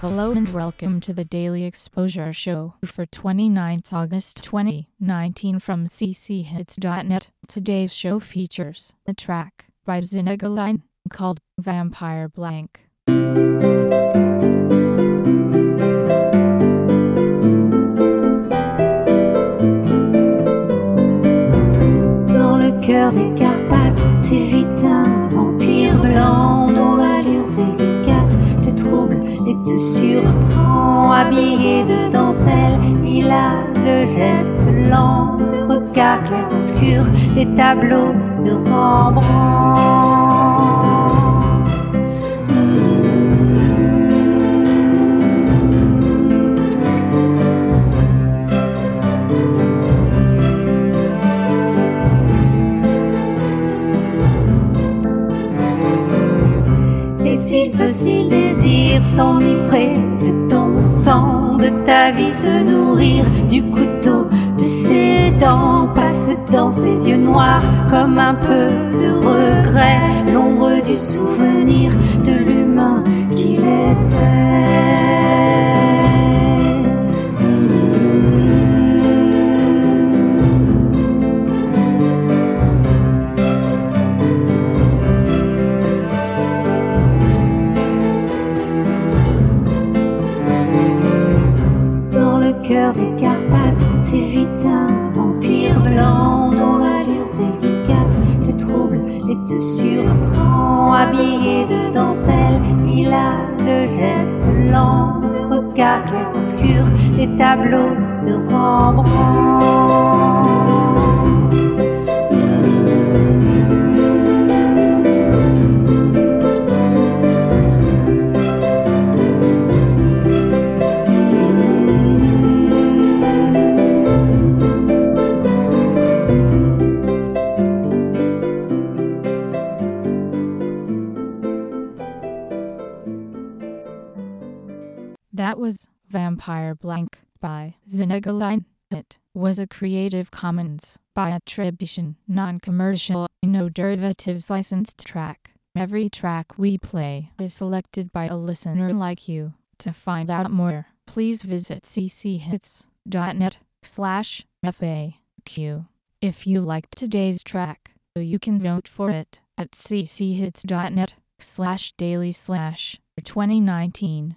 Hello and welcome to the Daily Exposure Show for 29th August 2019 from cchits.net. Today's show features a track by Zinagaline called Vampire Blanc. Habillé de dentelle, il a le geste lent, le regard clair obscur des tableaux de Rembrandt. Et s'il veut, s'il désire s'enivrer de sang, de ta vie se nourrir du couteau de ses dents, passe dans ses yeux noirs comme un peu de regret, l'ombre du souvenir cœur des Carpates, c'est vite un vampire blanc dont l'allure délicate te trouble et te surprend. Habillé de dentelle, il a le geste lent, le regard clair obscur des tableaux de Rembrandt. That was Vampire Blanc by Zinagaline. It was a Creative Commons by attribution, non-commercial, no derivatives licensed track. Every track we play is selected by a listener like you. To find out more, please visit cchits.net slash FAQ. If you liked today's track, you can vote for it at cchits.net slash daily slash 2019